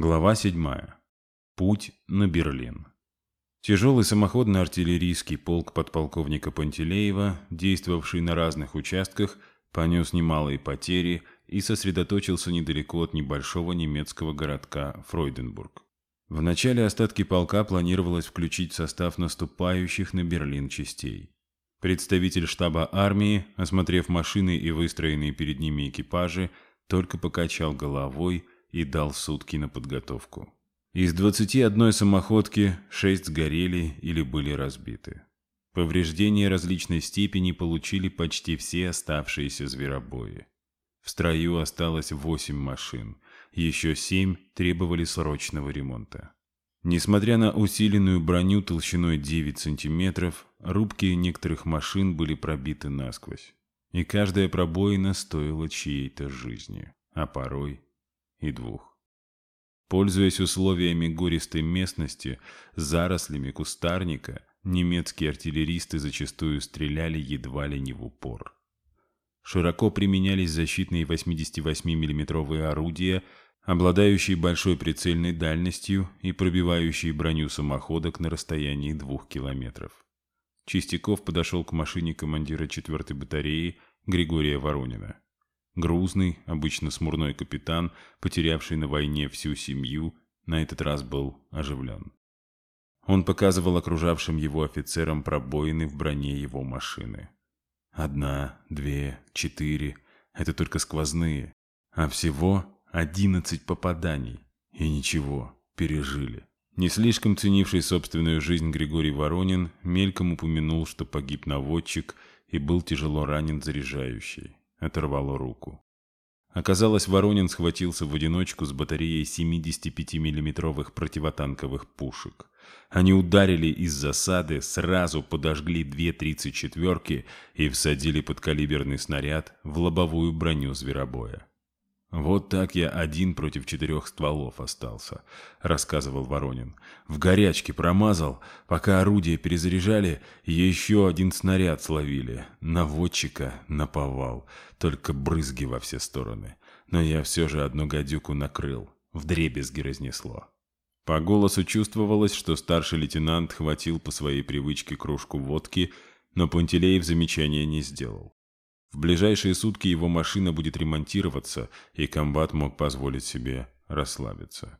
Глава 7. Путь на Берлин. Тяжелый самоходный артиллерийский полк подполковника Пантелеева, действовавший на разных участках, понес немалые потери и сосредоточился недалеко от небольшого немецкого городка Фройденбург. В начале остатки полка планировалось включить в состав наступающих на Берлин частей. Представитель штаба армии, осмотрев машины и выстроенные перед ними экипажи, только покачал головой – и дал сутки на подготовку. Из 21 самоходки 6 сгорели или были разбиты. Повреждения различной степени получили почти все оставшиеся зверобои. В строю осталось 8 машин, еще 7 требовали срочного ремонта. Несмотря на усиленную броню толщиной 9 сантиметров, рубки некоторых машин были пробиты насквозь. И каждая пробоина стоила чьей-то жизни, а порой и двух. Пользуясь условиями гористой местности, зарослями кустарника, немецкие артиллеристы зачастую стреляли едва ли не в упор. Широко применялись защитные 88 миллиметровые орудия, обладающие большой прицельной дальностью и пробивающие броню самоходок на расстоянии двух километров. Чистяков подошел к машине командира 4-й батареи Григория Воронина. Грузный, обычно смурной капитан, потерявший на войне всю семью, на этот раз был оживлен. Он показывал окружавшим его офицерам пробоины в броне его машины. Одна, две, четыре — это только сквозные, а всего одиннадцать попаданий. И ничего, пережили. Не слишком ценивший собственную жизнь Григорий Воронин мельком упомянул, что погиб наводчик и был тяжело ранен заряжающий оторвало руку. Оказалось, Воронин схватился в одиночку с батареей 75-миллиметровых противотанковых пушек. Они ударили из засады, сразу подожгли две тридцать четверки и всадили подкалиберный снаряд в лобовую броню зверобоя. «Вот так я один против четырех стволов остался», — рассказывал Воронин. «В горячке промазал, пока орудие перезаряжали, еще один снаряд словили. Наводчика наповал, только брызги во все стороны. Но я все же одну гадюку накрыл, в дребезги разнесло». По голосу чувствовалось, что старший лейтенант хватил по своей привычке кружку водки, но Пантелеев замечания не сделал. В ближайшие сутки его машина будет ремонтироваться, и комбат мог позволить себе расслабиться.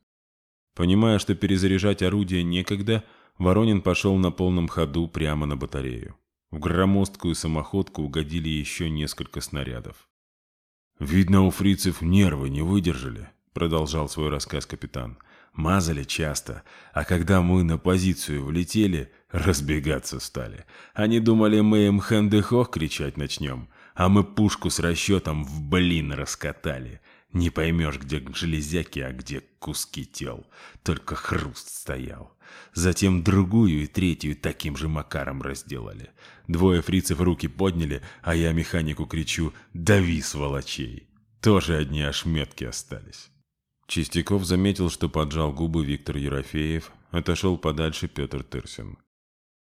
Понимая, что перезаряжать орудие некогда, Воронин пошел на полном ходу прямо на батарею. В громоздкую самоходку угодили еще несколько снарядов. «Видно, у фрицев нервы не выдержали», — продолжал свой рассказ капитан. «Мазали часто, а когда мы на позицию влетели, разбегаться стали. Они думали, мы им хэндехох кричать начнем, а мы пушку с расчетом в блин раскатали. Не поймешь, где железяки, а где куски тел. Только хруст стоял. Затем другую и третью таким же макаром разделали. Двое фрицев руки подняли, а я механику кричу «Дави, сволочей!» Тоже одни ошметки остались. Чистяков заметил, что поджал губы Виктор Ерофеев, отошел подальше Петр Тырсин.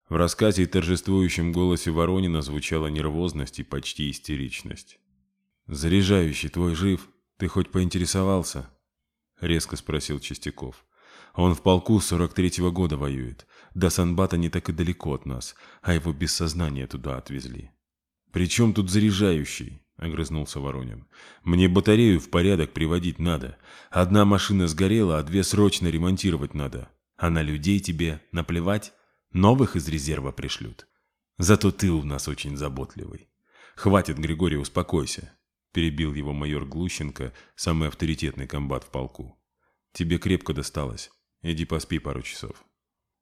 В рассказе и торжествующим голосе Воронина звучала нервозность и почти истеричность. «Заряжающий, твой жив? Ты хоть поинтересовался?» — резко спросил Чистяков. «Он в полку с 43-го года воюет. До Санбата не так и далеко от нас, а его без сознания туда отвезли». «При чем тут заряжающий?» — огрызнулся Воронин. «Мне батарею в порядок приводить надо. Одна машина сгорела, а две срочно ремонтировать надо. А на людей тебе наплевать?» новых из резерва пришлют. Зато ты у нас очень заботливый. Хватит, Григорий, успокойся. Перебил его майор Глущенко, самый авторитетный комбат в полку. Тебе крепко досталось. Иди поспи пару часов.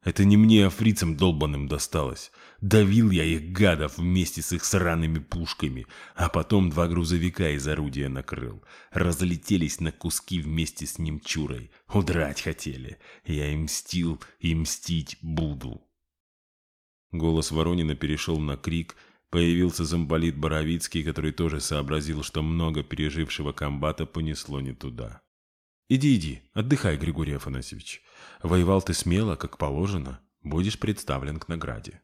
Это не мне, а фрицам долбаным досталось. Давил я их гадов вместе с их сраными пушками, а потом два грузовика из орудия накрыл. Разлетелись на куски вместе с немчурой. Удрать хотели. Я им мстил и мстить буду. Голос Воронина перешел на крик, появился замболит Боровицкий, который тоже сообразил, что много пережившего комбата понесло не туда. «Иди, иди, отдыхай, Григорий Афанасьевич. Воевал ты смело, как положено, будешь представлен к награде».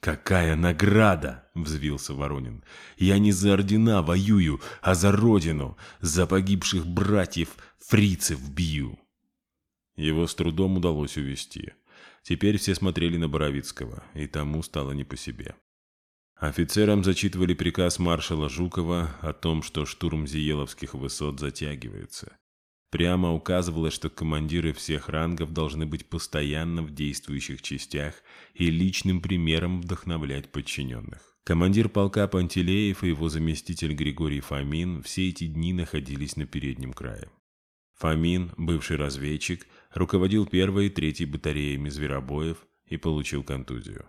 «Какая награда!» — взвился Воронин. «Я не за ордена воюю, а за родину, за погибших братьев фрицев бью!» Его с трудом удалось увести. Теперь все смотрели на Боровицкого, и тому стало не по себе. Офицерам зачитывали приказ маршала Жукова о том, что штурм Зиеловских высот затягивается. Прямо указывалось, что командиры всех рангов должны быть постоянно в действующих частях и личным примером вдохновлять подчиненных. Командир полка Пантелеев и его заместитель Григорий Фомин все эти дни находились на переднем крае. Фомин, бывший разведчик, руководил первой и третьей батареями зверобоев и получил контузию.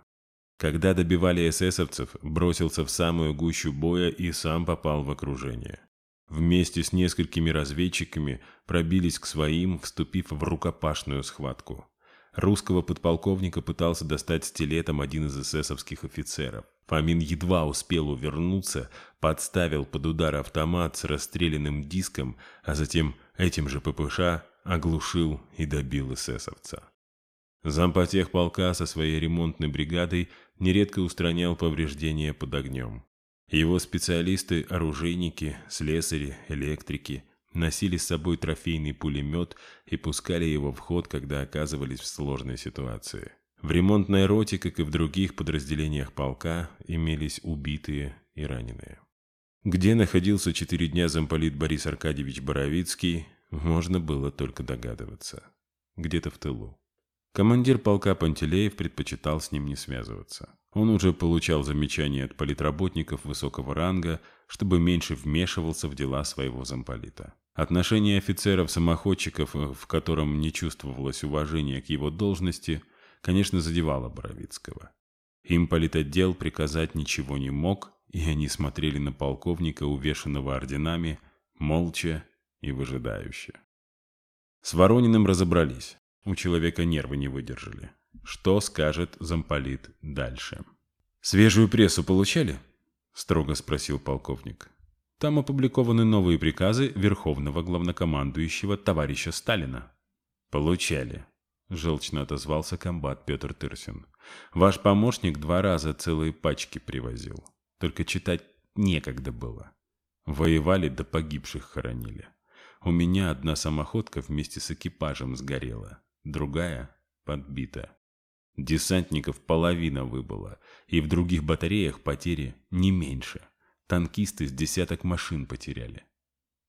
Когда добивали эсэсовцев, бросился в самую гущу боя и сам попал в окружение. Вместе с несколькими разведчиками пробились к своим, вступив в рукопашную схватку. Русского подполковника пытался достать стилетом один из эсэсовских офицеров. Фомин едва успел увернуться, подставил под удар автомат с расстрелянным диском, а затем этим же ППШ оглушил и добил эсэсовца. Зампотех полка со своей ремонтной бригадой нередко устранял повреждения под огнем. Его специалисты, оружейники, слесари, электрики носили с собой трофейный пулемет и пускали его в ход, когда оказывались в сложной ситуации. В ремонтной роте, как и в других подразделениях полка, имелись убитые и раненые. Где находился четыре дня замполит Борис Аркадьевич Боровицкий, можно было только догадываться. Где-то в тылу. Командир полка Пантелеев предпочитал с ним не связываться. Он уже получал замечания от политработников высокого ранга, чтобы меньше вмешивался в дела своего замполита. Отношение офицеров-самоходчиков, в котором не чувствовалось уважения к его должности, конечно, задевало Боровицкого. Им политотдел приказать ничего не мог, и они смотрели на полковника, увешанного орденами, молча и выжидающе. С Ворониным разобрались. У человека нервы не выдержали. Что скажет замполит дальше? «Свежую прессу получали?» – строго спросил полковник. Там опубликованы новые приказы Верховного Главнокомандующего товарища Сталина. «Получали», – желчно отозвался комбат Петр Тырсин. «Ваш помощник два раза целые пачки привозил. Только читать некогда было. Воевали да погибших хоронили. У меня одна самоходка вместе с экипажем сгорела, другая подбита. Десантников половина выбыла, и в других батареях потери не меньше. Танкисты с десяток машин потеряли.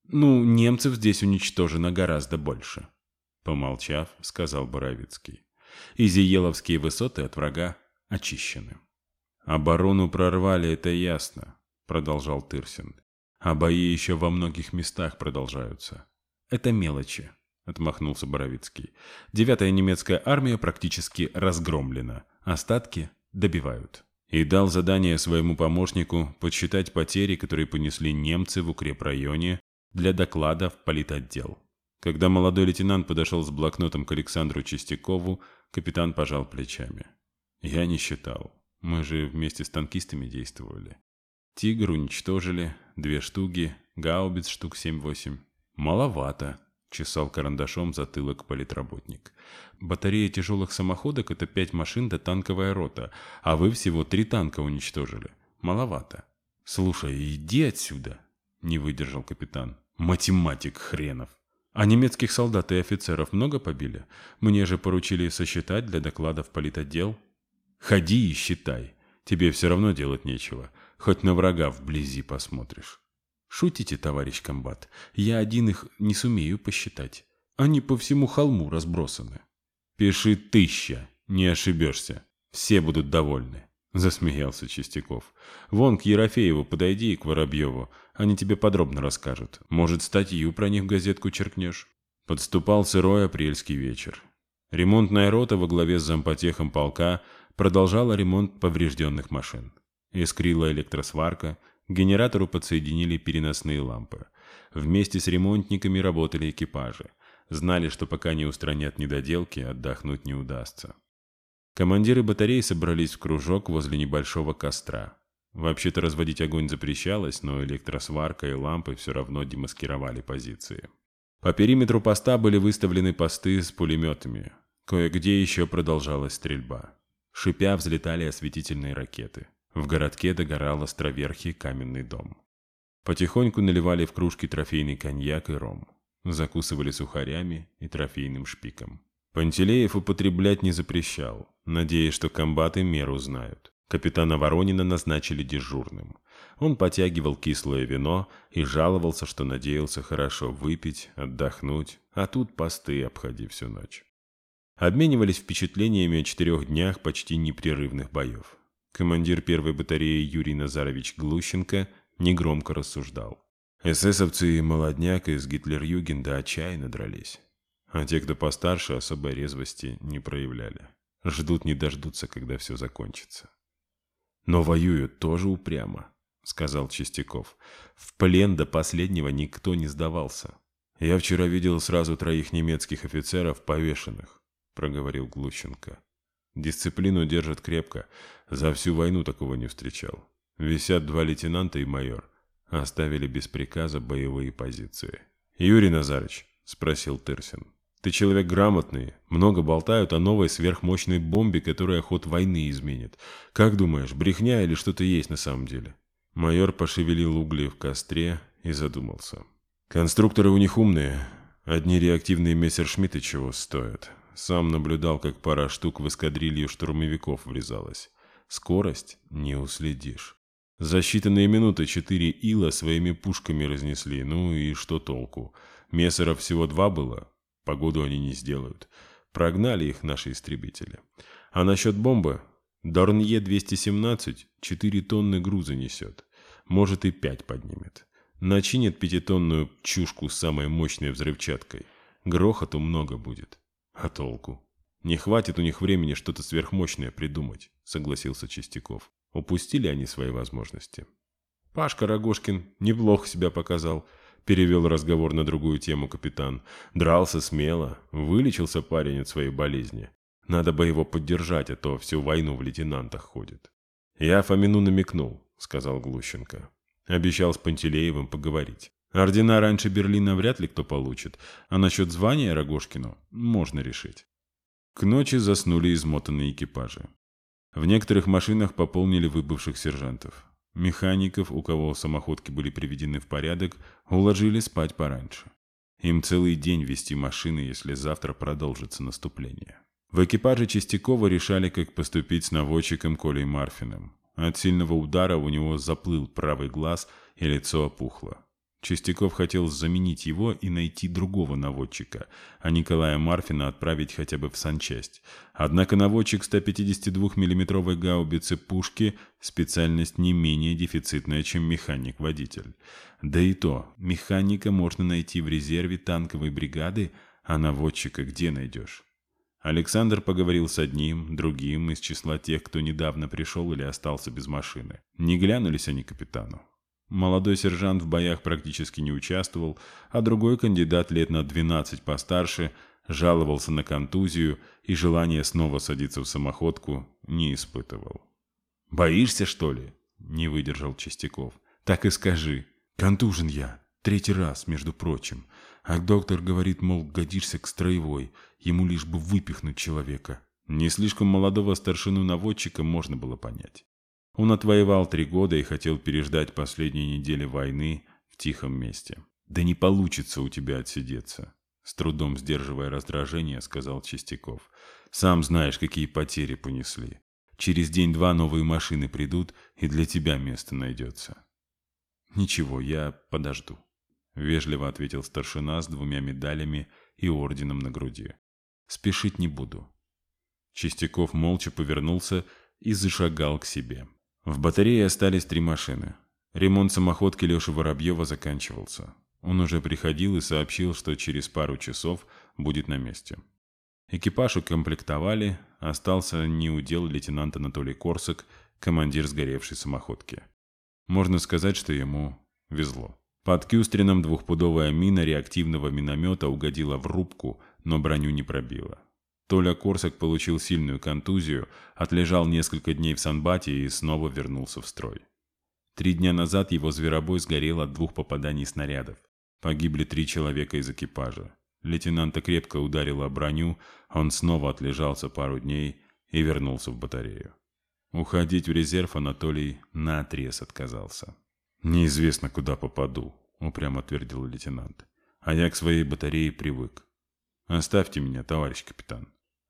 «Ну, немцев здесь уничтожено гораздо больше», — помолчав, сказал Боровицкий. «Изиеловские высоты от врага очищены». «Оборону прорвали, это ясно», — продолжал Тырсин. А бои еще во многих местах продолжаются. Это мелочи, отмахнулся Боровицкий. Девятая немецкая армия практически разгромлена. Остатки добивают. И дал задание своему помощнику подсчитать потери, которые понесли немцы в укрепрайоне для доклада в политотдел. Когда молодой лейтенант подошел с блокнотом к Александру Чистякову, капитан пожал плечами. «Я не считал. Мы же вместе с танкистами действовали. Тигр уничтожили, две штуги, гаубиц штук семь-восемь. Маловато, чесал карандашом затылок политработник. Батарея тяжелых самоходок — это пять машин да танковая рота, а вы всего три танка уничтожили. Маловато. Слушай, иди отсюда, не выдержал капитан. Математик хренов. А немецких солдат и офицеров много побили? Мне же поручили сосчитать для докладов политотдел. Ходи и считай. Тебе все равно делать нечего хоть на врага вблизи посмотришь. Шутите, товарищ комбат, я один их не сумею посчитать. Они по всему холму разбросаны. Пиши тысяча, не ошибешься. Все будут довольны, засмеялся Чистяков. Вон к Ерофееву подойди и к Воробьеву. Они тебе подробно расскажут. Может, статью про них в газетку черкнешь? Подступал сырой апрельский вечер. Ремонтная рота во главе с зампотехом полка продолжала ремонт поврежденных машин. Искрила электросварка, генератору подсоединили переносные лампы. Вместе с ремонтниками работали экипажи. Знали, что пока не устранят недоделки, отдохнуть не удастся. Командиры батарей собрались в кружок возле небольшого костра. Вообще-то разводить огонь запрещалось, но электросварка и лампы все равно демаскировали позиции. По периметру поста были выставлены посты с пулеметами. Кое-где еще продолжалась стрельба. Шипя взлетали осветительные ракеты. В городке догорала с каменный дом. Потихоньку наливали в кружки трофейный коньяк и ром. Закусывали сухарями и трофейным шпиком. Пантелеев употреблять не запрещал, надеясь, что комбаты меру знают. Капитана Воронина назначили дежурным. Он потягивал кислое вино и жаловался, что надеялся хорошо выпить, отдохнуть, а тут посты обходи всю ночь. Обменивались впечатлениями о четырех днях почти непрерывных боев. Командир первой батареи Юрий Назарович Глущенко негромко рассуждал. Эсэсовцы и молодняк из Гитлер-Югенда отчаянно дрались. А те, кто постарше, особой резвости не проявляли. Ждут не дождутся, когда все закончится. Но воюют тоже упрямо, сказал Чистяков. В плен до последнего никто не сдавался. Я вчера видел сразу троих немецких офицеров повешенных, проговорил Глущенко. Дисциплину держат крепко. За всю войну такого не встречал. Висят два лейтенанта и майор. Оставили без приказа боевые позиции. «Юрий Назарович — спросил Тырсин, — «ты человек грамотный. Много болтают о новой сверхмощной бомбе, которая ход войны изменит. Как думаешь, брехня или что-то есть на самом деле?» Майор пошевелил угли в костре и задумался. «Конструкторы у них умные. Одни реактивные мессершмитты чего стоят. Сам наблюдал, как пара штук в эскадрилью штурмовиков врезалась. Скорость не уследишь. За считанные минуты четыре ила своими пушками разнесли, ну и что толку? Мессеров всего два было, погоду они не сделают. Прогнали их наши истребители. А насчет бомбы? Дорнье-217 4 тонны груза несет. Может и пять поднимет. Начинит пятитонную чушку с самой мощной взрывчаткой. Грохоту много будет. А толку? Не хватит у них времени что-то сверхмощное придумать, согласился Чистяков. Упустили они свои возможности. Пашка Рогожкин неплохо себя показал, перевел разговор на другую тему капитан. Дрался смело, вылечился парень от своей болезни. Надо бы его поддержать, а то всю войну в лейтенантах ходит. Я Фомину намекнул, сказал Глущенко. Обещал с Пантелеевым поговорить. Ордена раньше Берлина вряд ли кто получит, а насчет звания Рогожкину можно решить. К ночи заснули измотанные экипажи. В некоторых машинах пополнили выбывших сержантов. Механиков, у кого самоходки были приведены в порядок, уложили спать пораньше. Им целый день вести машины, если завтра продолжится наступление. В экипаже Чистякова решали, как поступить с наводчиком Колей Марфиным. От сильного удара у него заплыл правый глаз и лицо опухло. Чистяков хотел заменить его и найти другого наводчика, а Николая Марфина отправить хотя бы в санчасть. Однако наводчик 152 миллиметровой гаубицы пушки – специальность не менее дефицитная, чем механик-водитель. Да и то, механика можно найти в резерве танковой бригады, а наводчика где найдешь? Александр поговорил с одним, другим из числа тех, кто недавно пришел или остался без машины. Не глянулись они капитану. Молодой сержант в боях практически не участвовал, а другой кандидат лет на 12 постарше жаловался на контузию и желание снова садиться в самоходку не испытывал. «Боишься, что ли?» – не выдержал Чистяков. «Так и скажи. Контужен я. Третий раз, между прочим. А доктор говорит, мол, годишься к строевой. Ему лишь бы выпихнуть человека». Не слишком молодого старшину наводчика можно было понять. Он отвоевал три года и хотел переждать последние недели войны в тихом месте. «Да не получится у тебя отсидеться», — с трудом сдерживая раздражение, сказал Чистяков. «Сам знаешь, какие потери понесли. Через день-два новые машины придут, и для тебя место найдется». «Ничего, я подожду», — вежливо ответил старшина с двумя медалями и орденом на груди. «Спешить не буду». Чистяков молча повернулся и зашагал к себе. В батарее остались три машины. Ремонт самоходки Леши Воробьева заканчивался. Он уже приходил и сообщил, что через пару часов будет на месте. Экипаж укомплектовали, остался неудел лейтенант Анатолий Корсак, командир сгоревшей самоходки. Можно сказать, что ему везло. Под Кюстрином двухпудовая мина реактивного миномета угодила в рубку, но броню не пробила. Толя Корсак получил сильную контузию, отлежал несколько дней в Санбате и снова вернулся в строй. Три дня назад его зверобой сгорел от двух попаданий снарядов. Погибли три человека из экипажа. Лейтенанта крепко ударила броню, он снова отлежался пару дней и вернулся в батарею. Уходить в резерв Анатолий наотрез отказался. «Неизвестно, куда попаду», — упрямо твердил лейтенант. «А я к своей батарее привык. Оставьте меня, товарищ капитан»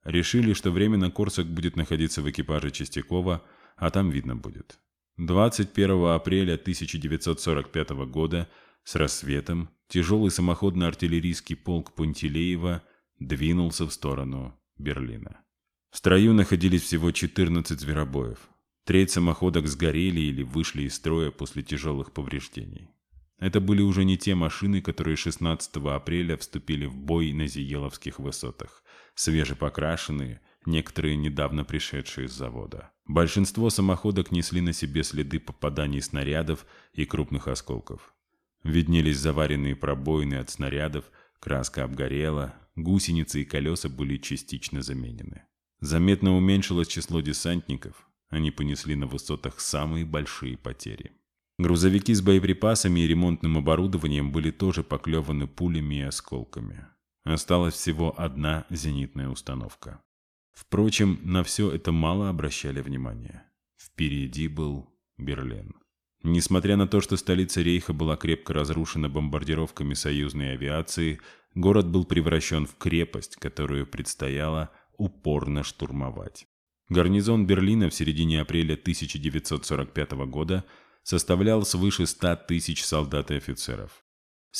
решили, что временно Корсак будет находиться в экипаже Чистякова, а там видно будет. 21 апреля 1945 года с рассветом тяжелый самоходно-артиллерийский полк Пунтилеева двинулся в сторону Берлина. В строю находились всего 14 зверобоев. Треть самоходок сгорели или вышли из строя после тяжелых повреждений. Это были уже не те машины, которые 16 апреля вступили в бой на Зиеловских высотах свежепокрашенные, некоторые недавно пришедшие с завода. Большинство самоходок несли на себе следы попаданий снарядов и крупных осколков. Виднелись заваренные пробоины от снарядов, краска обгорела, гусеницы и колеса были частично заменены. Заметно уменьшилось число десантников, они понесли на высотах самые большие потери. Грузовики с боеприпасами и ремонтным оборудованием были тоже поклеваны пулями и осколками. Осталась всего одна зенитная установка. Впрочем, на все это мало обращали внимания. Впереди был Берлин. Несмотря на то, что столица Рейха была крепко разрушена бомбардировками союзной авиации, город был превращен в крепость, которую предстояло упорно штурмовать. Гарнизон Берлина в середине апреля 1945 года составлял свыше 100 тысяч солдат и офицеров.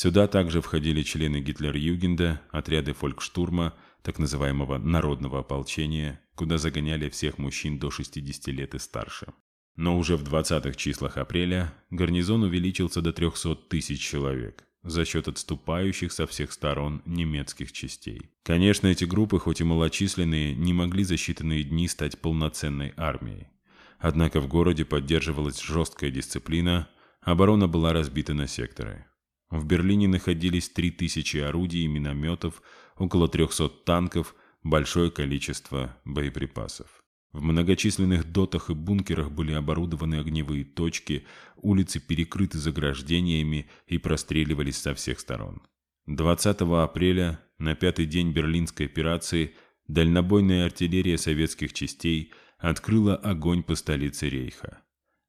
Сюда также входили члены Гитлер-Югенда, отряды фолькштурма, так называемого «народного ополчения», куда загоняли всех мужчин до 60 лет и старше. Но уже в 20-х числах апреля гарнизон увеличился до 300 тысяч человек за счет отступающих со всех сторон немецких частей. Конечно, эти группы, хоть и малочисленные, не могли за считанные дни стать полноценной армией. Однако в городе поддерживалась жесткая дисциплина, оборона была разбита на секторы. В Берлине находились 3000 орудий и минометов, около 300 танков, большое количество боеприпасов. В многочисленных дотах и бункерах были оборудованы огневые точки, улицы перекрыты заграждениями и простреливались со всех сторон. 20 апреля, на пятый день берлинской операции, дальнобойная артиллерия советских частей открыла огонь по столице Рейха.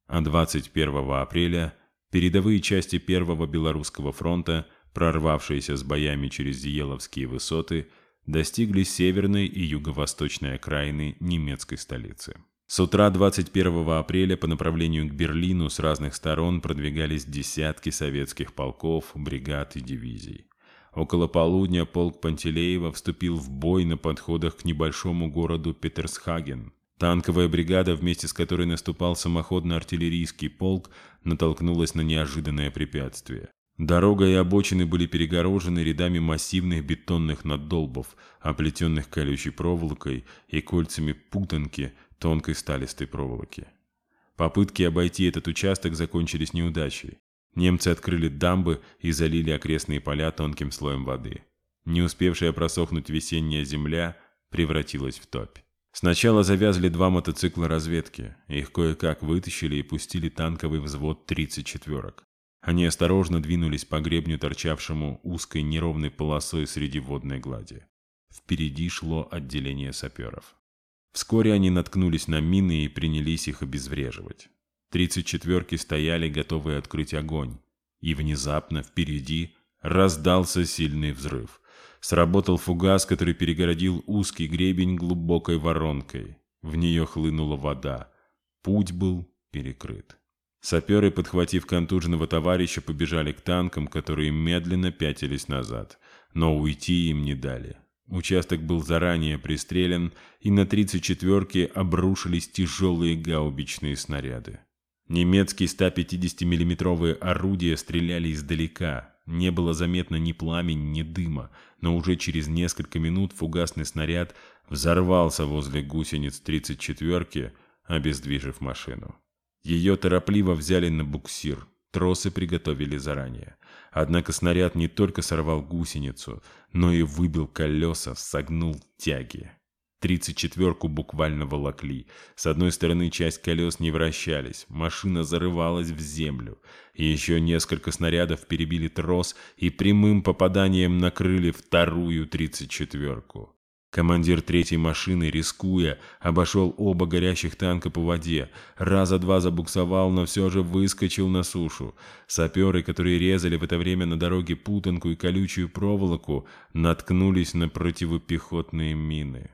А 21 апреля передовые части Первого Белорусского фронта, прорвавшиеся с боями через Зиеловские высоты, достигли северной и юго-восточной окраины немецкой столицы. С утра 21 апреля по направлению к Берлину с разных сторон продвигались десятки советских полков, бригад и дивизий. Около полудня полк Пантелеева вступил в бой на подходах к небольшому городу Петерсхаген – Танковая бригада, вместе с которой наступал самоходно-артиллерийский полк, натолкнулась на неожиданное препятствие. Дорога и обочины были перегорожены рядами массивных бетонных наддолбов, оплетенных колючей проволокой и кольцами путанки тонкой сталистой проволоки. Попытки обойти этот участок закончились неудачей. Немцы открыли дамбы и залили окрестные поля тонким слоем воды. Не успевшая просохнуть весенняя земля превратилась в топь. Сначала завязали два мотоцикла разведки. Их кое-как вытащили и пустили танковый взвод 30 четверок. Они осторожно двинулись по гребню, торчавшему узкой неровной полосой среди водной глади. Впереди шло отделение саперов. Вскоре они наткнулись на мины и принялись их обезвреживать. Тридцать четверки стояли, готовые открыть огонь. И внезапно впереди раздался сильный взрыв. Сработал фугас, который перегородил узкий гребень глубокой воронкой. В нее хлынула вода. Путь был перекрыт. Саперы, подхватив контуженного товарища, побежали к танкам, которые медленно пятились назад. Но уйти им не дали. Участок был заранее пристрелен, и на 34-ке обрушились тяжелые гаубичные снаряды. Немецкие 150 миллиметровые орудия стреляли издалека. Не было заметно ни пламени, ни дыма но уже через несколько минут фугасный снаряд взорвался возле гусениц 34-ки, обездвижив машину. Ее торопливо взяли на буксир, тросы приготовили заранее. Однако снаряд не только сорвал гусеницу, но и выбил колеса, согнул тяги тридцать буквально волокли. С одной стороны часть колес не вращались, машина зарывалась в землю. Еще несколько снарядов перебили трос и прямым попаданием накрыли вторую тридцать четверку. Командир третьей машины, рискуя, обошел оба горящих танка по воде, раза два забуксовал, но все же выскочил на сушу. Саперы, которые резали в это время на дороге путанку и колючую проволоку, наткнулись на противопехотные мины.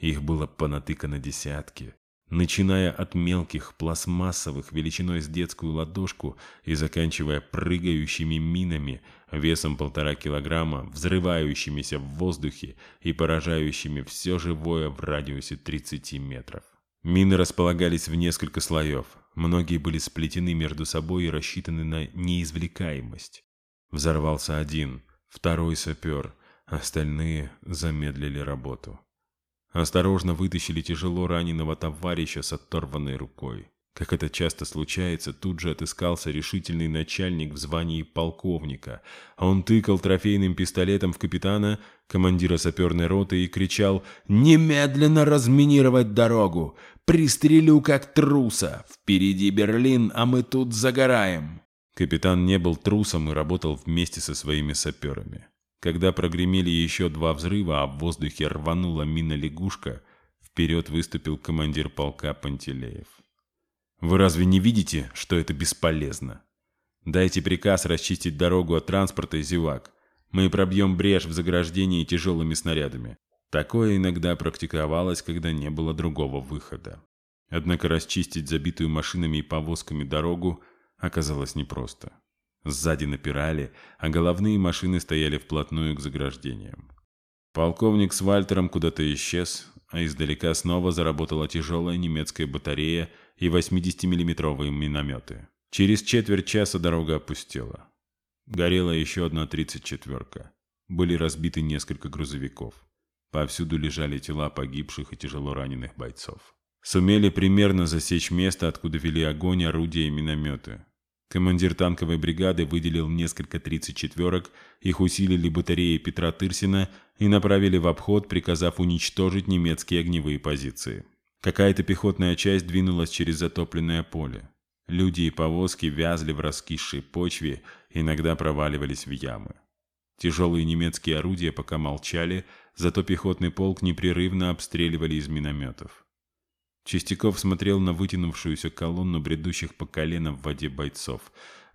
Их было понатыкано десятки, начиная от мелких пластмассовых величиной с детскую ладошку и заканчивая прыгающими минами весом полтора килограмма, взрывающимися в воздухе и поражающими все живое в радиусе 30 метров. Мины располагались в несколько слоев, многие были сплетены между собой и рассчитаны на неизвлекаемость. Взорвался один, второй сапер, остальные замедлили работу. Осторожно вытащили тяжело раненого товарища с оторванной рукой. Как это часто случается, тут же отыскался решительный начальник в звании полковника. А он тыкал трофейным пистолетом в капитана, командира саперной роты, и кричал «Немедленно разминировать дорогу! Пристрелю как труса! Впереди Берлин, а мы тут загораем!» Капитан не был трусом и работал вместе со своими саперами. Когда прогремели еще два взрыва, а в воздухе рванула мина-лягушка, вперед выступил командир полка Пантелеев. «Вы разве не видите, что это бесполезно? Дайте приказ расчистить дорогу от транспорта и зевак. Мы пробьем брешь в заграждении тяжелыми снарядами». Такое иногда практиковалось, когда не было другого выхода. Однако расчистить забитую машинами и повозками дорогу оказалось непросто. Сзади напирали, а головные машины стояли вплотную к заграждениям. Полковник с Вальтером куда-то исчез, а издалека снова заработала тяжелая немецкая батарея и 80-миллиметровые минометы. Через четверть часа дорога опустела. Горела еще одна 34-ка. Были разбиты несколько грузовиков. Повсюду лежали тела погибших и тяжело раненых бойцов. Сумели примерно засечь место, откуда вели огонь, орудия и минометы. Командир танковой бригады выделил несколько 34-ок, их усилили батареи Петра Тырсина и направили в обход, приказав уничтожить немецкие огневые позиции. Какая-то пехотная часть двинулась через затопленное поле. Люди и повозки вязли в раскисшей почве, иногда проваливались в ямы. Тяжелые немецкие орудия пока молчали, зато пехотный полк непрерывно обстреливали из минометов. Чистяков смотрел на вытянувшуюся колонну бредущих по колено в воде бойцов.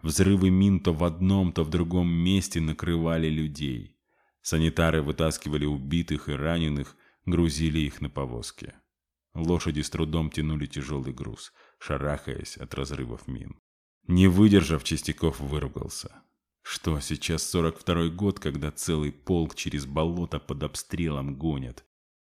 Взрывы мин то в одном, то в другом месте накрывали людей. Санитары вытаскивали убитых и раненых, грузили их на повозки. Лошади с трудом тянули тяжелый груз, шарахаясь от разрывов мин. Не выдержав, Чистяков выругался. Что, сейчас 42-й год, когда целый полк через болото под обстрелом гонят?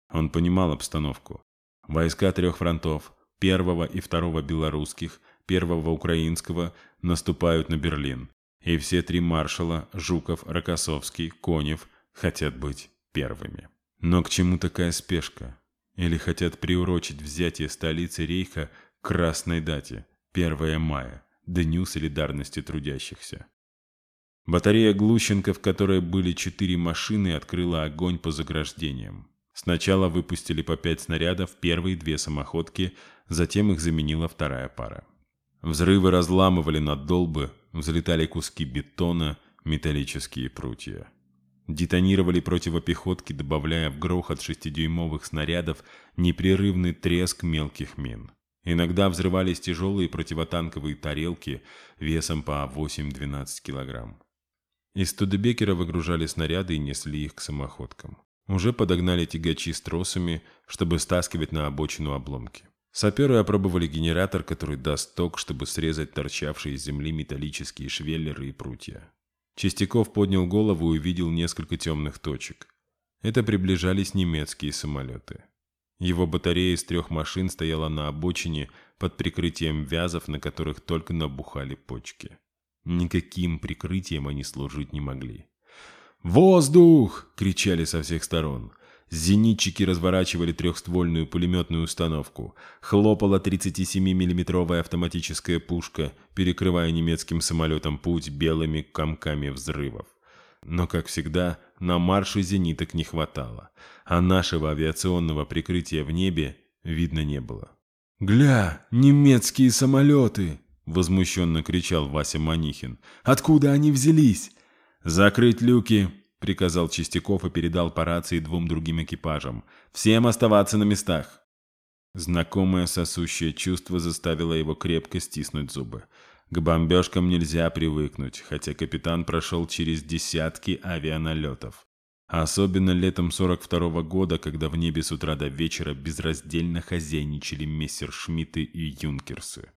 Он понимал обстановку. Войска трех фронтов, первого и второго белорусских, первого украинского, наступают на Берлин. И все три маршала, Жуков, Рокоссовский, Конев, хотят быть первыми. Но к чему такая спешка? Или хотят приурочить взятие столицы Рейха к красной дате, 1 мая, Дню солидарности трудящихся. Батарея Глущенко, в которой были четыре машины, открыла огонь по заграждениям. Сначала выпустили по пять снарядов первые две самоходки, затем их заменила вторая пара. Взрывы разламывали наддолбы, взлетали куски бетона, металлические прутья. Детонировали противопехотки, добавляя в грохот шестидюймовых снарядов непрерывный треск мелких мин. Иногда взрывались тяжелые противотанковые тарелки весом по 8-12 килограмм. Из Тудебекера выгружали снаряды и несли их к самоходкам. Уже подогнали тягачи с тросами, чтобы стаскивать на обочину обломки. Саперы опробовали генератор, который даст ток, чтобы срезать торчавшие из земли металлические швеллеры и прутья. Чистяков поднял голову и увидел несколько темных точек. Это приближались немецкие самолеты. Его батарея из трех машин стояла на обочине под прикрытием вязов, на которых только набухали почки. Никаким прикрытием они служить не могли. «Воздух!» – кричали со всех сторон. Зенитчики разворачивали трехствольную пулеметную установку. Хлопала 37-миллиметровая автоматическая пушка, перекрывая немецким самолетам путь белыми комками взрывов. Но, как всегда, на марше зениток не хватало, а нашего авиационного прикрытия в небе видно не было. «Гля, немецкие самолеты!» – возмущенно кричал Вася Манихин. «Откуда они взялись? «Закрыть люки!» — приказал Чистяков и передал по рации двум другим экипажам. «Всем оставаться на местах!» Знакомое сосущее чувство заставило его крепко стиснуть зубы. К бомбежкам нельзя привыкнуть, хотя капитан прошел через десятки авианалетов. Особенно летом 42 -го года, когда в небе с утра до вечера безраздельно хозяйничали мессершмитты и юнкерсы.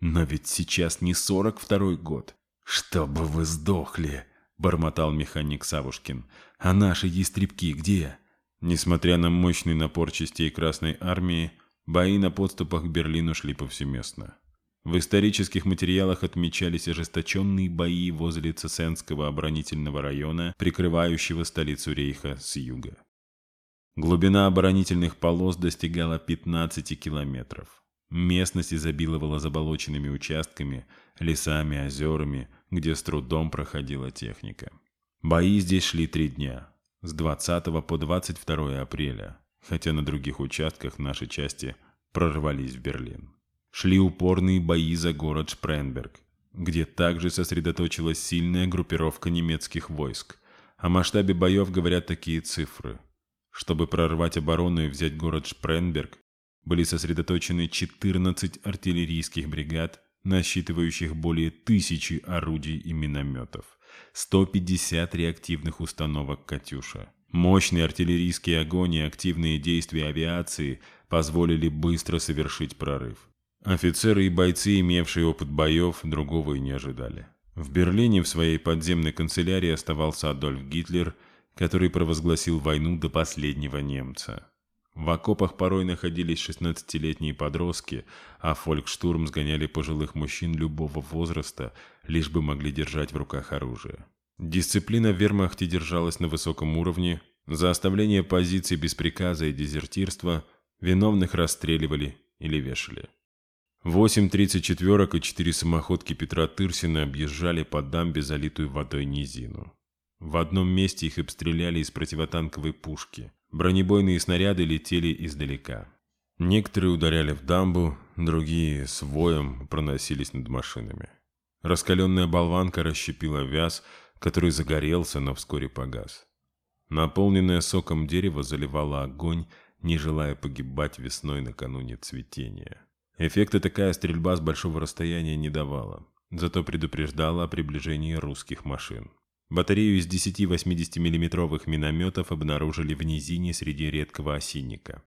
Но ведь сейчас не 42 год. Чтобы вы сдохли, — бормотал механик Савушкин. «А наши ястребки где?» Несмотря на мощный напор частей Красной Армии, бои на подступах к Берлину шли повсеместно. В исторических материалах отмечались ожесточенные бои возле Цесенского оборонительного района, прикрывающего столицу Рейха с юга. Глубина оборонительных полос достигала 15 километров. Местность изобиловала заболоченными участками, лесами, озерами – где с трудом проходила техника. Бои здесь шли три дня, с 20 по 22 апреля, хотя на других участках наши части прорвались в Берлин. Шли упорные бои за город Шпренберг, где также сосредоточилась сильная группировка немецких войск. О масштабе боев говорят такие цифры. Чтобы прорвать оборону и взять город Шпренберг, были сосредоточены 14 артиллерийских бригад насчитывающих более тысячи орудий и минометов, 150 реактивных установок «Катюша». Мощный артиллерийский огонь и активные действия авиации позволили быстро совершить прорыв. Офицеры и бойцы, имевшие опыт боев, другого и не ожидали. В Берлине в своей подземной канцелярии оставался Адольф Гитлер, который провозгласил войну до последнего немца. В окопах порой находились 16-летние подростки, а фолькштурм сгоняли пожилых мужчин любого возраста, лишь бы могли держать в руках оружие. Дисциплина в вермахте держалась на высоком уровне, за оставление позиций без приказа и дезертирства виновных расстреливали или вешали. 8 34 и 4 самоходки Петра Тырсина объезжали по дамбе, залитую водой низину. В одном месте их обстреляли из противотанковой пушки бронебойные снаряды летели издалека. Некоторые ударяли в дамбу, другие с воем проносились над машинами. Раскаленная болванка расщепила вяз, который загорелся, но вскоре погас. Наполненное соком дерево заливало огонь, не желая погибать весной накануне цветения. Эффекта такая стрельба с большого расстояния не давала, зато предупреждала о приближении русских машин. Батарею из 10 80-миллиметровых минометов обнаружили в низине среди редкого осинника.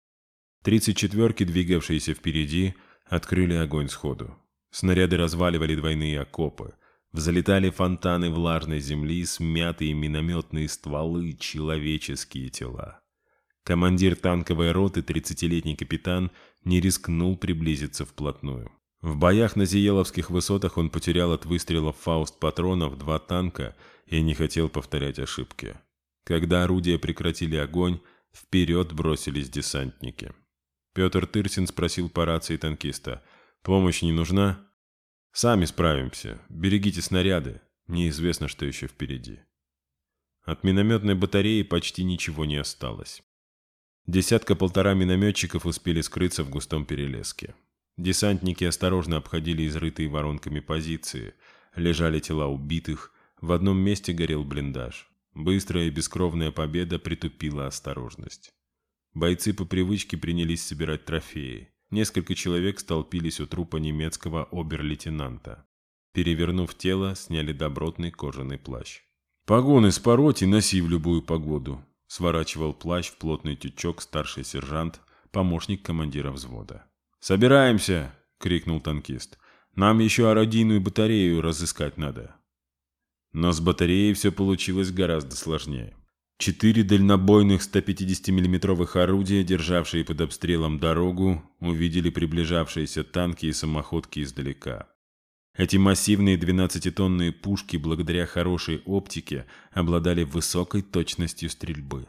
34-ки, двигавшиеся впереди, открыли огонь сходу. Снаряды разваливали двойные окопы. Взлетали фонтаны влажной земли, смятые минометные стволы, человеческие тела. Командир танковой роты, 30-летний капитан, не рискнул приблизиться вплотную. В боях на Зиеловских высотах он потерял от выстрелов фауст-патронов два танка и не хотел повторять ошибки. Когда орудия прекратили огонь, вперед бросились десантники. Петр Тырсин спросил по рации танкиста, «Помощь не нужна?» «Сами справимся. Берегите снаряды. Неизвестно, что еще впереди». От минометной батареи почти ничего не осталось. Десятка-полтора минометчиков успели скрыться в густом перелеске. Десантники осторожно обходили изрытые воронками позиции, лежали тела убитых – в одном месте горел блиндаж. Быстрая и бескровная победа притупила осторожность. Бойцы по привычке принялись собирать трофеи. Несколько человек столпились у трупа немецкого обер-лейтенанта. Перевернув тело, сняли добротный кожаный плащ. «Погоны спороть и носи в любую погоду», — сворачивал плащ в плотный тючок старший сержант, помощник командира взвода. «Собираемся!» — крикнул танкист. «Нам еще орудийную батарею разыскать надо. Но с батареей все получилось гораздо сложнее. Четыре дальнобойных 150-миллиметровых орудия, державшие под обстрелом дорогу, увидели приближавшиеся танки и самоходки издалека. Эти массивные 12-тонные пушки, благодаря хорошей оптике, обладали высокой точностью стрельбы.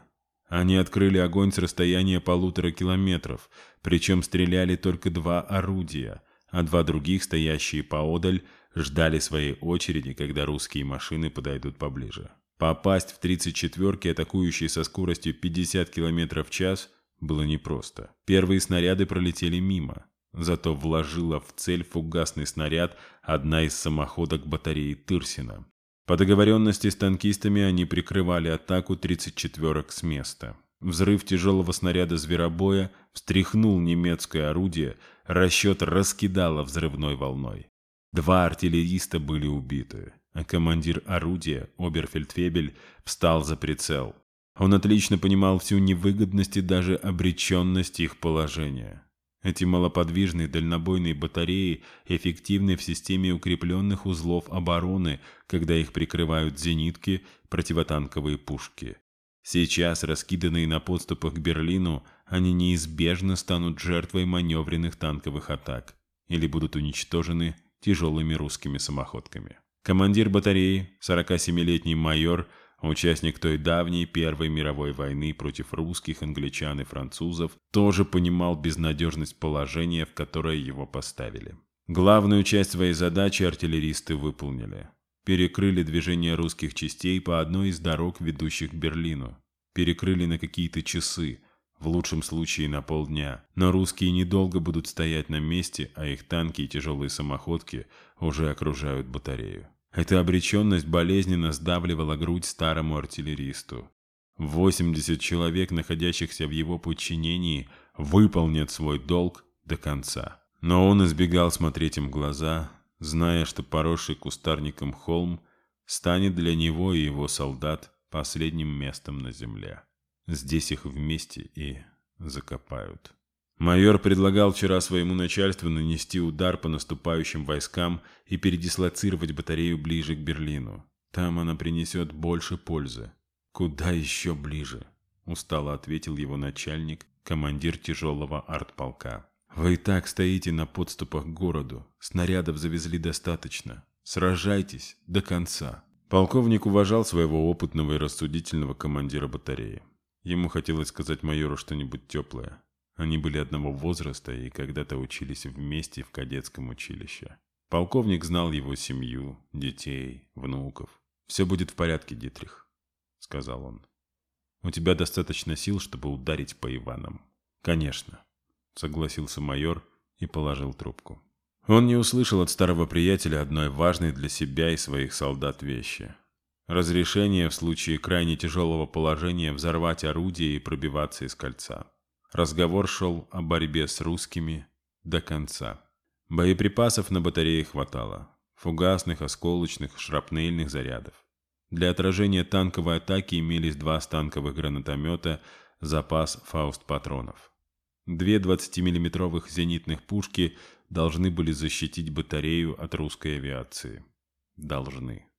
Они открыли огонь с расстояния полутора километров, причем стреляли только два орудия, а два других, стоящие поодаль, ждали своей очереди, когда русские машины подойдут поближе. Попасть в 34-ки, атакующие со скоростью 50 км в час, было непросто. Первые снаряды пролетели мимо, зато вложила в цель фугасный снаряд одна из самоходок батареи Тырсина. По договоренности с танкистами они прикрывали атаку 34-ок с места. Взрыв тяжелого снаряда зверобоя встряхнул немецкое орудие, расчет раскидало взрывной волной. Два артиллериста были убиты, а командир орудия, Оберфельдфебель, встал за прицел. Он отлично понимал всю невыгодность и даже обреченность их положения. Эти малоподвижные дальнобойные батареи эффективны в системе укрепленных узлов обороны, когда их прикрывают зенитки, противотанковые пушки. Сейчас, раскиданные на подступах к Берлину, они неизбежно станут жертвой маневренных танковых атак или будут уничтожены тяжелыми русскими самоходками. Командир батареи, 47-летний майор, участник той давней Первой мировой войны против русских, англичан и французов, тоже понимал безнадежность положения, в которое его поставили. Главную часть своей задачи артиллеристы выполнили. Перекрыли движение русских частей по одной из дорог, ведущих к Берлину. Перекрыли на какие-то часы – в лучшем случае на полдня. Но русские недолго будут стоять на месте, а их танки и тяжелые самоходки уже окружают батарею. Эта обреченность болезненно сдавливала грудь старому артиллеристу. 80 человек, находящихся в его подчинении, выполнят свой долг до конца. Но он избегал смотреть им в глаза, зная, что поросший кустарником холм станет для него и его солдат последним местом на земле. Здесь их вместе и закопают. Майор предлагал вчера своему начальству нанести удар по наступающим войскам и передислоцировать батарею ближе к Берлину. Там она принесет больше пользы. Куда еще ближе? Устало ответил его начальник, командир тяжелого артполка. Вы и так стоите на подступах к городу. Снарядов завезли достаточно. Сражайтесь до конца. Полковник уважал своего опытного и рассудительного командира батареи. Ему хотелось сказать майору что-нибудь теплое. Они были одного возраста и когда-то учились вместе в кадетском училище. Полковник знал его семью, детей, внуков. «Все будет в порядке, Дитрих», — сказал он. «У тебя достаточно сил, чтобы ударить по Иванам». «Конечно», — согласился майор и положил трубку. Он не услышал от старого приятеля одной важной для себя и своих солдат вещи. Разрешение в случае крайне тяжелого положения взорвать орудие и пробиваться из кольца. Разговор шел о борьбе с русскими до конца. Боеприпасов на батарее хватало. Фугасных, осколочных, шрапнельных зарядов. Для отражения танковой атаки имелись два станковых гранатомета, запас фауст-патронов. Две 20-миллиметровых зенитных пушки должны были защитить батарею от русской авиации. Должны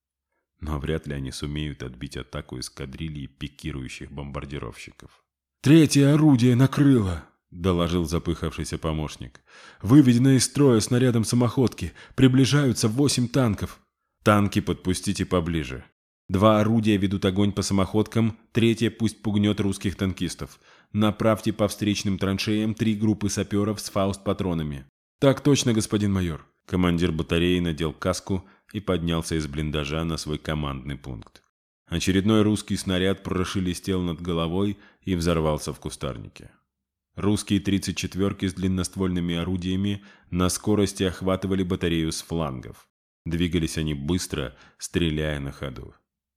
но вряд ли они сумеют отбить атаку эскадрильи пикирующих бомбардировщиков. «Третье орудие накрыло!» — доложил запыхавшийся помощник. «Выведено из строя снарядом самоходки. Приближаются восемь танков». «Танки подпустите поближе. Два орудия ведут огонь по самоходкам, третье пусть пугнет русских танкистов. Направьте по встречным траншеям три группы саперов с фауст-патронами». «Так точно, господин майор». Командир батареи надел каску и поднялся из блиндажа на свой командный пункт. Очередной русский снаряд прошелестел над головой и взорвался в кустарнике. Русские 34-ки с длинноствольными орудиями на скорости охватывали батарею с флангов. Двигались они быстро, стреляя на ходу.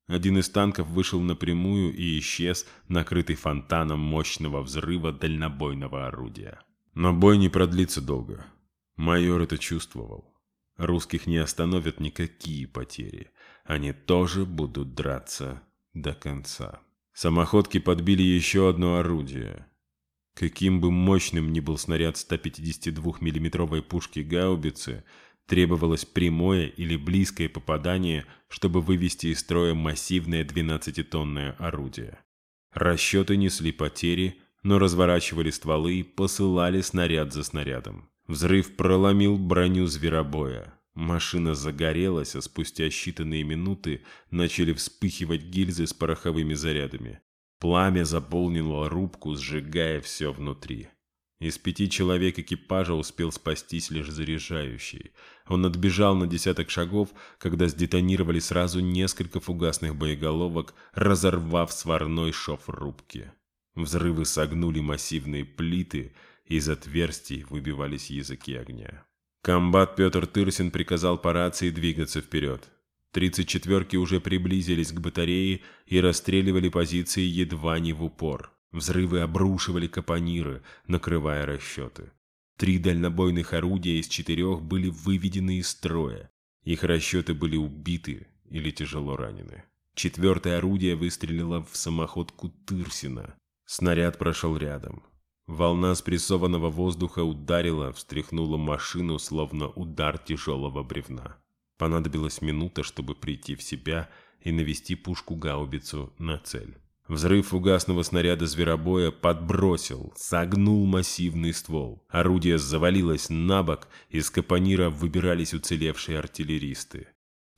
Один из танков вышел напрямую и исчез, накрытый фонтаном мощного взрыва дальнобойного орудия. Но бой не продлится долго. Майор это чувствовал. Русских не остановят никакие потери. Они тоже будут драться до конца. Самоходки подбили еще одно орудие. Каким бы мощным ни был снаряд 152 миллиметровой пушки гаубицы, требовалось прямое или близкое попадание, чтобы вывести из строя массивное 12-тонное орудие. Расчеты несли потери, но разворачивали стволы и посылали снаряд за снарядом. Взрыв проломил броню зверобоя. Машина загорелась, а спустя считанные минуты начали вспыхивать гильзы с пороховыми зарядами. Пламя заполнило рубку, сжигая все внутри. Из пяти человек экипажа успел спастись лишь заряжающий. Он отбежал на десяток шагов, когда сдетонировали сразу несколько фугасных боеголовок, разорвав сварной шов рубки. Взрывы согнули массивные плиты — из отверстий, выбивались языки огня. Комбат Петр Тырсин приказал по рации двигаться вперед. Тридцать четверки уже приблизились к батарее и расстреливали позиции едва не в упор. Взрывы обрушивали капониры, накрывая расчеты. Три дальнобойных орудия из четырех были выведены из строя. Их расчеты были убиты или тяжело ранены. Четвертое орудие выстрелило в самоходку Тырсина. Снаряд прошел рядом. Волна спрессованного воздуха ударила, встряхнула машину, словно удар тяжелого бревна. Понадобилась минута, чтобы прийти в себя и навести пушку-гаубицу на цель. Взрыв угасного снаряда зверобоя подбросил, согнул массивный ствол. Орудие завалилось на бок, из капонира выбирались уцелевшие артиллеристы.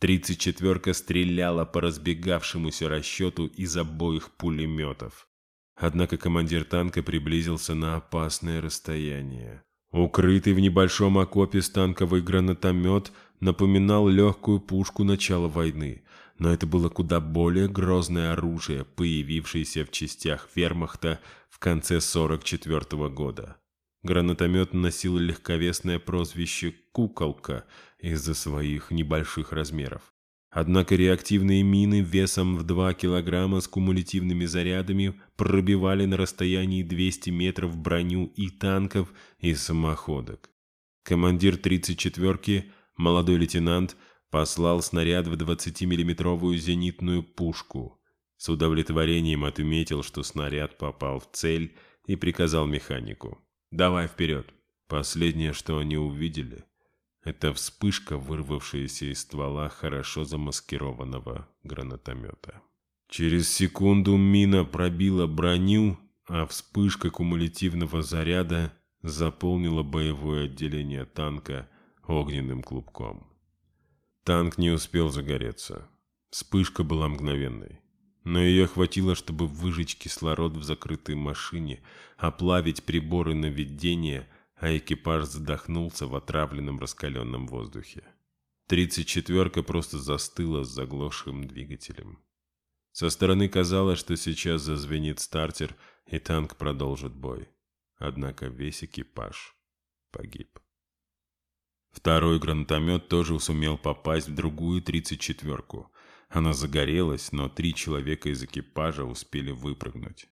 Тридцать четверка стреляла по разбегавшемуся расчету из обоих пулеметов. Однако командир танка приблизился на опасное расстояние. Укрытый в небольшом окопе станковый гранатомет напоминал легкую пушку начала войны, но это было куда более грозное оружие, появившееся в частях вермахта в конце 44 -го года. Гранатомет носил легковесное прозвище «куколка» из-за своих небольших размеров. Однако реактивные мины весом в 2 килограмма с кумулятивными зарядами пробивали на расстоянии 200 метров броню и танков, и самоходок. Командир 34-ки, молодой лейтенант, послал снаряд в 20-миллиметровую зенитную пушку. С удовлетворением отметил, что снаряд попал в цель и приказал механику. «Давай вперед!» Последнее, что они увидели – это вспышка, вырвавшаяся из ствола хорошо замаскированного гранатомета. Через секунду мина пробила броню, а вспышка кумулятивного заряда заполнила боевое отделение танка огненным клубком. Танк не успел загореться. Вспышка была мгновенной. Но ее хватило, чтобы выжечь кислород в закрытой машине, оплавить приборы наведения – а экипаж задохнулся в отравленном раскаленном воздухе. Тридцать четверка просто застыла с заглохшим двигателем. Со стороны казалось, что сейчас зазвенит стартер, и танк продолжит бой. Однако весь экипаж погиб. Второй гранатомет тоже сумел попасть в другую тридцать четверку. Она загорелась, но три человека из экипажа успели выпрыгнуть.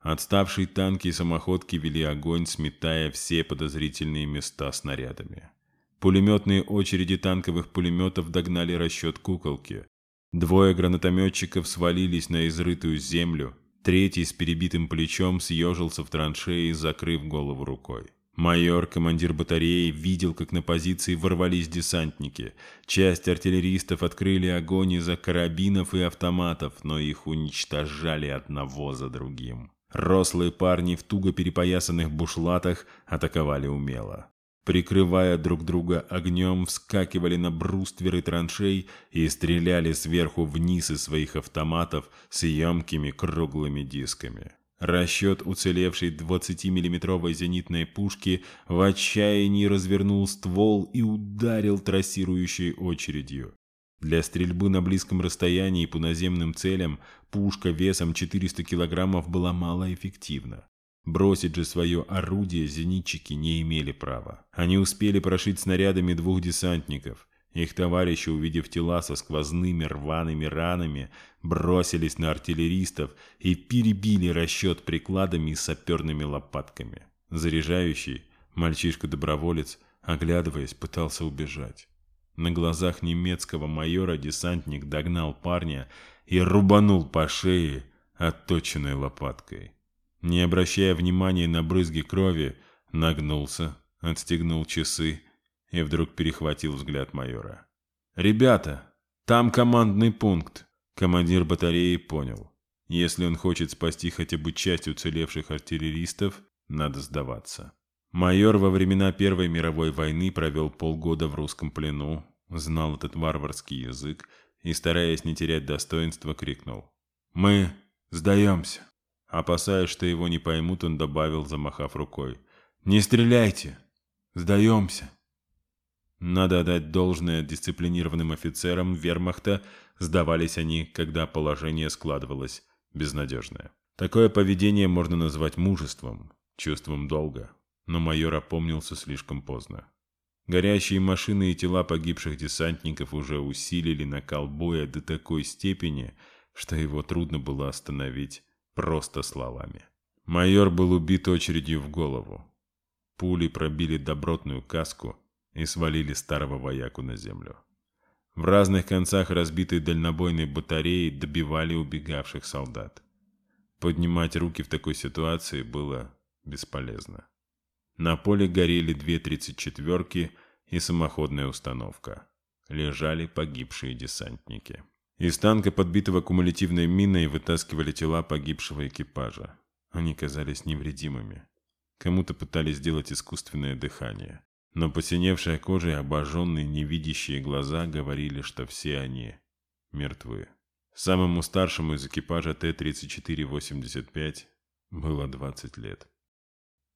Отставшие танки и самоходки вели огонь, сметая все подозрительные места снарядами. Пулеметные очереди танковых пулеметов догнали расчет куколки. Двое гранатометчиков свалились на изрытую землю, третий с перебитым плечом съежился в траншеи, закрыв голову рукой. Майор, командир батареи, видел, как на позиции ворвались десантники. Часть артиллеристов открыли огонь из-за карабинов и автоматов, но их уничтожали одного за другим. Рослые парни в туго перепоясанных бушлатах атаковали умело. Прикрывая друг друга огнем, вскакивали на брустверы траншей и стреляли сверху вниз из своих автоматов с емкими круглыми дисками. Расчет уцелевшей 20-миллиметровой зенитной пушки в отчаянии развернул ствол и ударил трассирующей очередью. Для стрельбы на близком расстоянии по наземным целям пушка весом 400 килограммов была малоэффективна. Бросить же свое орудие зенитчики не имели права. Они успели прошить снарядами двух десантников. Их товарищи, увидев тела со сквозными рваными ранами, бросились на артиллеристов и перебили расчет прикладами и саперными лопатками. Заряжающий, мальчишка-доброволец, оглядываясь, пытался убежать. На глазах немецкого майора-десантник догнал парня и рубанул по шее отточенной лопаткой. Не обращая внимания на брызги крови, нагнулся, отстегнул часы и вдруг перехватил взгляд майора. «Ребята, там командный пункт!» Командир батареи понял. Если он хочет спасти хотя бы часть уцелевших артиллеристов, надо сдаваться. Майор во времена Первой мировой войны провел полгода в русском плену, знал этот варварский язык и, стараясь не терять достоинства, крикнул «Мы сдаемся!». Опасаясь, что его не поймут, он добавил, замахав рукой «Не стреляйте! Сдаемся!». Надо отдать должное дисциплинированным офицерам вермахта, сдавались они, когда положение складывалось безнадежное. Такое поведение можно назвать мужеством, чувством долга но майор опомнился слишком поздно. Горящие машины и тела погибших десантников уже усилили накал боя до такой степени, что его трудно было остановить просто словами. Майор был убит очередью в голову. Пули пробили добротную каску и свалили старого вояку на землю. В разных концах разбитой дальнобойной батареи добивали убегавших солдат. Поднимать руки в такой ситуации было бесполезно. На поле горели две тридцать четверки и самоходная установка. Лежали погибшие десантники. Из танка, подбитого кумулятивной миной, вытаскивали тела погибшего экипажа. Они казались невредимыми. Кому-то пытались сделать искусственное дыхание. Но посиневшая кожа и обожженные невидящие глаза говорили, что все они мертвы. Самому старшему из экипажа Т-34-85 было 20 лет.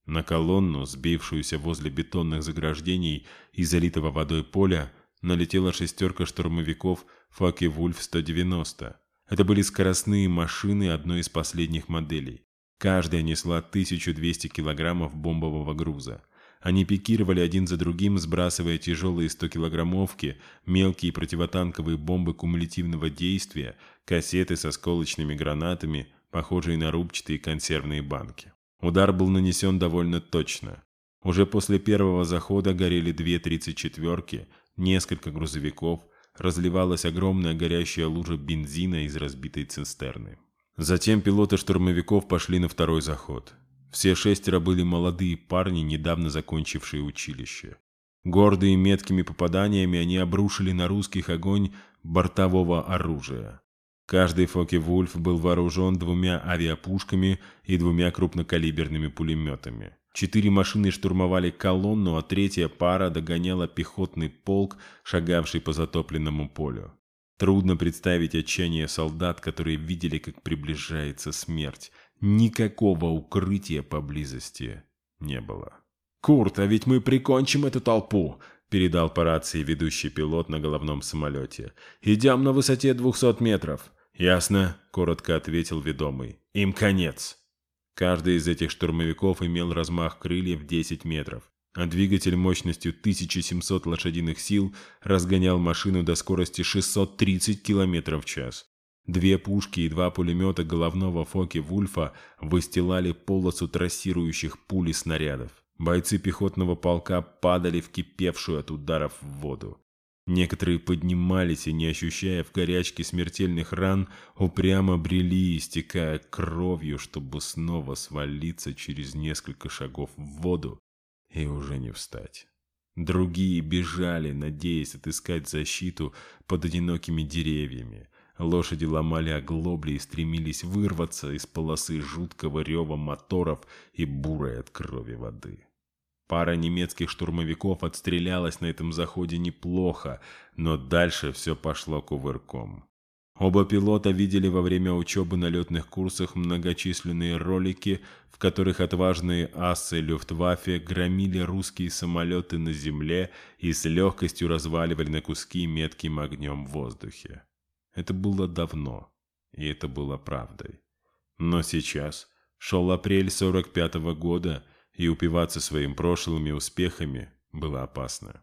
На колонну, сбившуюся возле бетонных заграждений и залитого водой поля, налетела шестерка штурмовиков «Факи Вульф-190». Это были скоростные машины одной из последних моделей. Каждая несла 1200 килограммов бомбового груза. Они пикировали один за другим, сбрасывая тяжелые 100-килограммовки, мелкие противотанковые бомбы кумулятивного действия, кассеты со сколочными гранатами, похожие на рубчатые консервные банки. Удар был нанесен довольно точно. Уже после первого захода горели две тридцать четверки, несколько грузовиков, разливалась огромная горящая лужа бензина из разбитой цистерны. Затем пилоты штурмовиков пошли на второй заход. Все шестеро были молодые парни, недавно закончившие училище. Гордые меткими попаданиями они обрушили на русских огонь бортового оружия. Каждый Фоке-Вульф был вооружен двумя авиапушками и двумя крупнокалиберными пулеметами. Четыре машины штурмовали колонну, а третья пара догоняла пехотный полк, шагавший по затопленному полю. Трудно представить отчаяние солдат, которые видели, как приближается смерть. Никакого укрытия поблизости не было. «Курт, а ведь мы прикончим эту толпу! передал по рации ведущий пилот на головном самолете. «Идем на высоте 200 метров». «Ясно», — коротко ответил ведомый. «Им конец». Каждый из этих штурмовиков имел размах крыльев 10 метров, а двигатель мощностью 1700 лошадиных сил разгонял машину до скорости 630 км в час. Две пушки и два пулемета головного Фоки Вульфа выстилали полосу трассирующих пули снарядов. Бойцы пехотного полка падали в кипевшую от ударов воду. Некоторые поднимались и, не ощущая в горячке смертельных ран, упрямо брели, истекая кровью, чтобы снова свалиться через несколько шагов в воду и уже не встать. Другие бежали, надеясь отыскать защиту под одинокими деревьями. Лошади ломали оглобли и стремились вырваться из полосы жуткого рева моторов и бурой от крови воды. Пара немецких штурмовиков отстрелялась на этом заходе неплохо, но дальше все пошло кувырком. Оба пилота видели во время учебы на летных курсах многочисленные ролики, в которых отважные асы Люфтваффе громили русские самолеты на земле и с легкостью разваливали на куски метким огнем в воздухе. Это было давно, и это было правдой. Но сейчас шел апрель 45 -го года, и упиваться своим прошлыми успехами было опасно.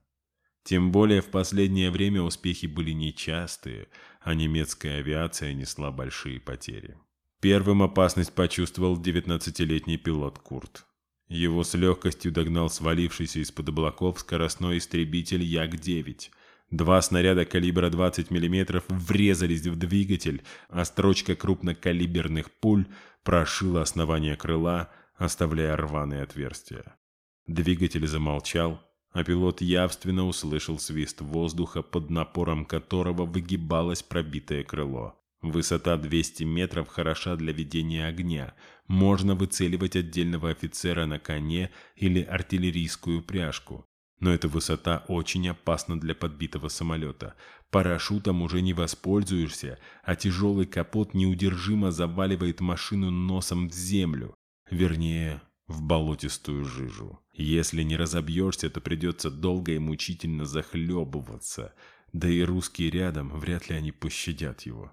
Тем более в последнее время успехи были нечастые, а немецкая авиация несла большие потери. Первым опасность почувствовал 19-летний пилот Курт. Его с легкостью догнал свалившийся из-под облаков скоростной истребитель Як-9. Два снаряда калибра 20 мм врезались в двигатель, а строчка крупнокалиберных пуль прошила основание крыла, оставляя рваные отверстия. Двигатель замолчал, а пилот явственно услышал свист воздуха, под напором которого выгибалось пробитое крыло. Высота 200 метров хороша для ведения огня. Можно выцеливать отдельного офицера на коне или артиллерийскую пряжку. Но эта высота очень опасна для подбитого самолета. Парашютом уже не воспользуешься, а тяжелый капот неудержимо заваливает машину носом в землю вернее, в болотистую жижу. Если не разобьешься, то придется долго и мучительно захлебываться, да и русские рядом, вряд ли они пощадят его.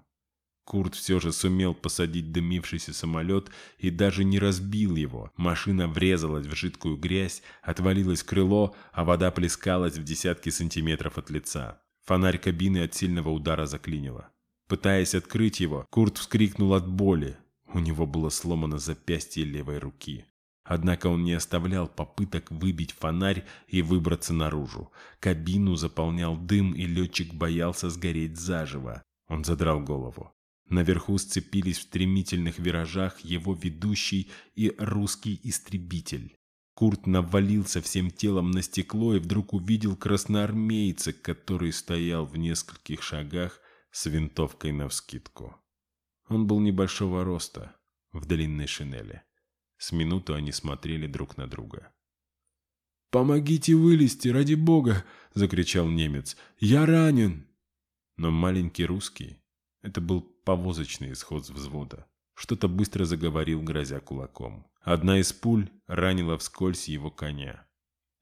Курт все же сумел посадить дымившийся самолет и даже не разбил его. Машина врезалась в жидкую грязь, отвалилось крыло, а вода плескалась в десятки сантиметров от лица. Фонарь кабины от сильного удара заклинило. Пытаясь открыть его, Курт вскрикнул от боли. У него было сломано запястье левой руки. Однако он не оставлял попыток выбить фонарь и выбраться наружу. Кабину заполнял дым, и летчик боялся сгореть заживо. Он задрал голову. Наверху сцепились в стремительных виражах его ведущий и русский истребитель. Курт навалился всем телом на стекло и вдруг увидел красноармейца, который стоял в нескольких шагах с винтовкой навскидку. Он был небольшого роста, в длинной шинели. С минуту они смотрели друг на друга. «Помогите вылезти, ради бога!» — закричал немец. «Я ранен!» Но маленький русский, это был повозочный исход взвода, что-то быстро заговорил, грозя кулаком. Одна из пуль ранила вскользь его коня.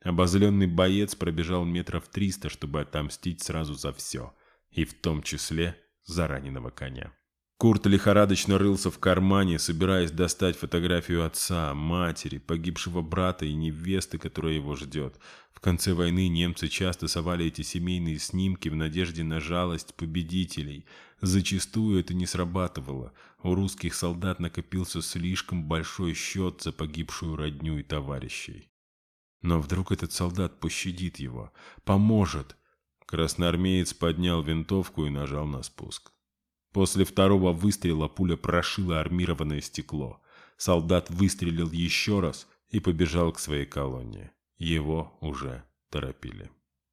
Обозленный боец пробежал метров триста, чтобы отомстить сразу за все, и в том числе за раненого коня. Курт лихорадочно рылся в кармане, собираясь достать фотографию отца, матери, погибшего брата и невесты, которая его ждет. В конце войны немцы часто совали эти семейные снимки в надежде на жалость победителей. Зачастую это не срабатывало. У русских солдат накопился слишком большой счет за погибшую родню и товарищей. Но вдруг этот солдат пощадит его, поможет. Красноармеец поднял винтовку и нажал на спуск. После второго выстрела пуля прошила армированное стекло. Солдат выстрелил еще раз и побежал к своей колонне. Его уже торопили.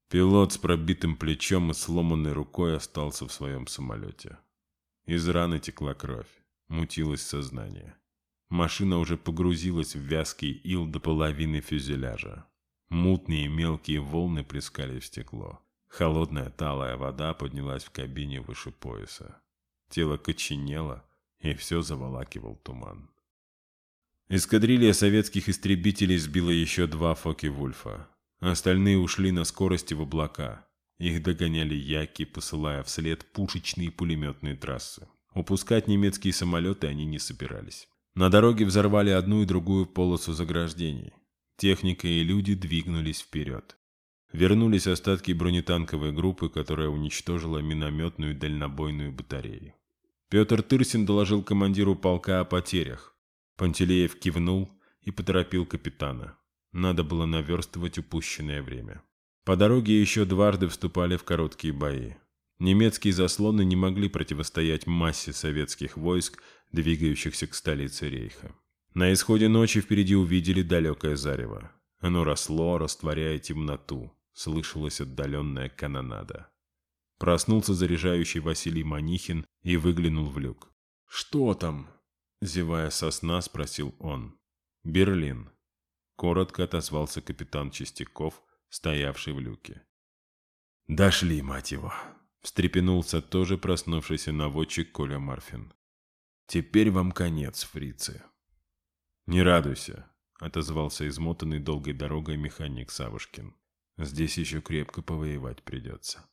Пилот с пробитым плечом и сломанной рукой остался в своем самолете. Из раны текла кровь, мутилось сознание. Машина уже погрузилась в вязкий ил до половины фюзеляжа. Мутные мелкие волны плескали в стекло. Холодная талая вода поднялась в кабине выше пояса. Тело коченело, и все заволакивал туман. Эскадрилья советских истребителей сбила еще два Фоки-Вульфа. Остальные ушли на скорости в облака. Их догоняли яки, посылая вслед пушечные и пулеметные трассы. Упускать немецкие самолеты они не собирались. На дороге взорвали одну и другую полосу заграждений. Техника и люди двигнулись вперед. Вернулись остатки бронетанковой группы, которая уничтожила минометную дальнобойную батарею. Петр Тырсин доложил командиру полка о потерях. Пантелеев кивнул и поторопил капитана. Надо было наверстывать упущенное время. По дороге еще дважды вступали в короткие бои. Немецкие заслоны не могли противостоять массе советских войск, двигающихся к столице Рейха. На исходе ночи впереди увидели далекое зарево. Оно росло, растворяя темноту. Слышалась отдаленная канонада. Проснулся заряжающий Василий Манихин и выглянул в люк. «Что там?» – зевая со сна, спросил он. «Берлин», – коротко отозвался капитан Чистяков, стоявший в люке. «Дошли, мать его!» – встрепенулся тоже проснувшийся наводчик Коля Марфин. «Теперь вам конец, фрицы!» «Не радуйся!» – отозвался измотанный долгой дорогой механик Савушкин. «Здесь еще крепко повоевать придется».